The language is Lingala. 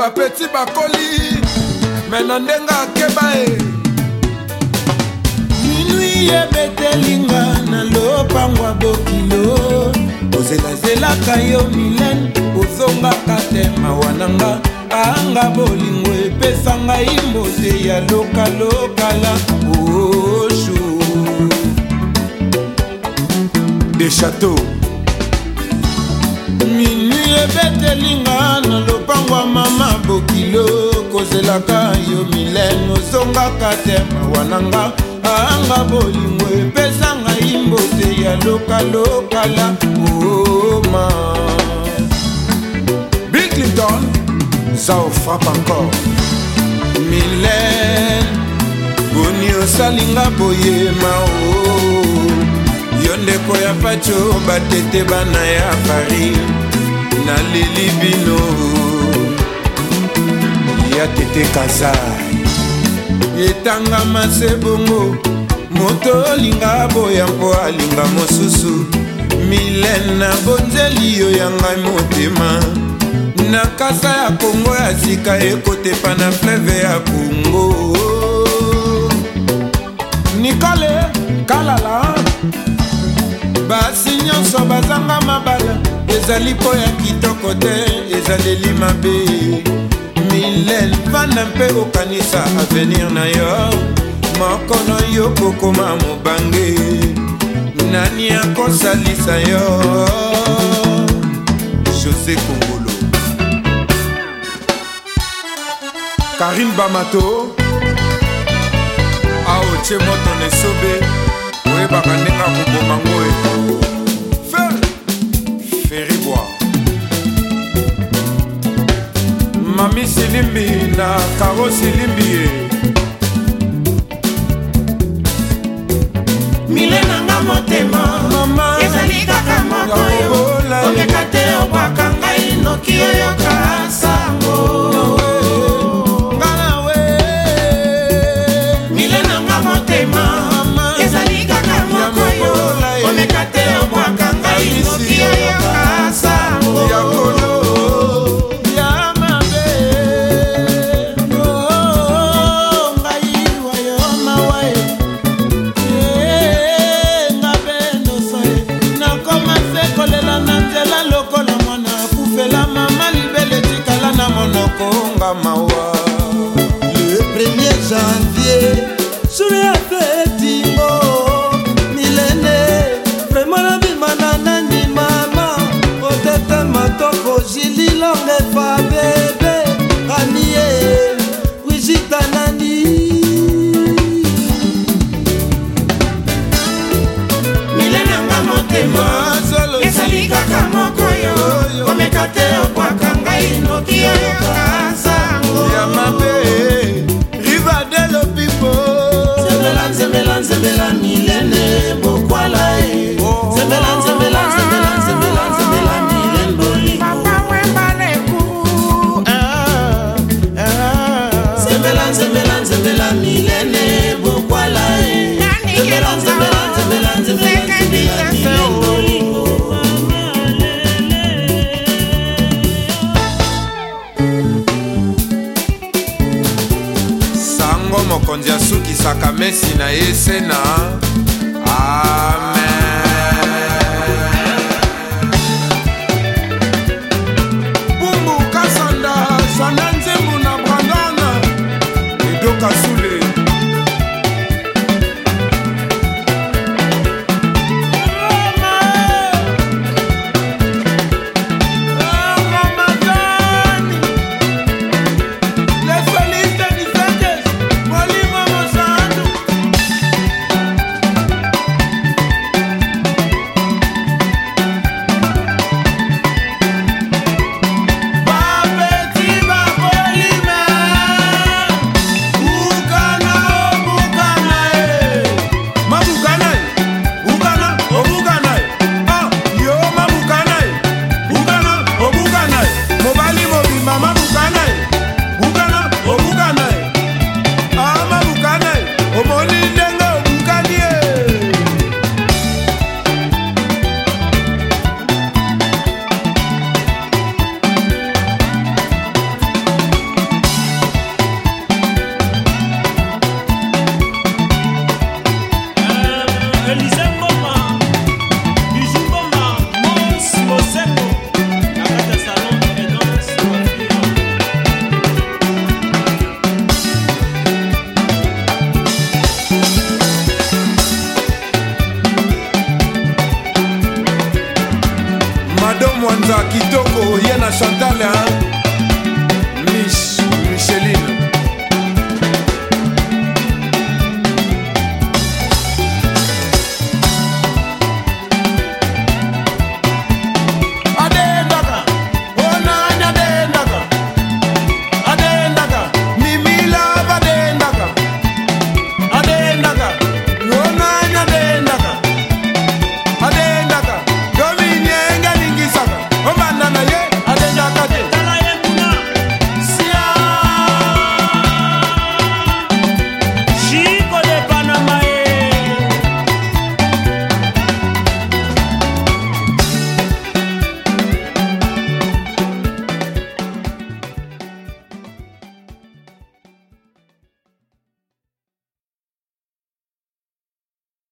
bapeti bakoli me na ndenge akeba e minui yebetelinga na lopangwa bokilo ozelazelaka yo milene ozongaka te mawa na nga anga bolingo epesa ngai mose ya lokalokala oshu oh, de chateau minui ebetelinga na lo longwa mama bokilo kozelaka yo milene ozongaka te mawa na nga anga bolingo epesa ngai mbote ya lokalokala oma oh, bill clinton zao frappe encore milene boni osalinga boyema o oh. yo ndeko ya pacho batete bana ya paris naleli bino ya tete kazai etanga mase bongo moto olinga boya mpo alinga mosusu milene na bonzeli yo ya ngai motema na kasa ya kongo ya sika ekotepa na fleve ya kongo nikole kalala basi nyonso bazanga mabala ezali mpo ya kitoko te ezaleli mabe hilel vanda mpe okanisa avenir na yo moko na yo kokoma mobange nani akosalisa yo josé kongolo karine bamato aotie moto na esobe oyebaka ndenge akoboma ngoe mami silimbi na karo silimbi ye milenanga motema mama ezali kaka mokoyo okeka te obwaka ngai noki oyoka mokonzi asukisaka mesi na ye sena amen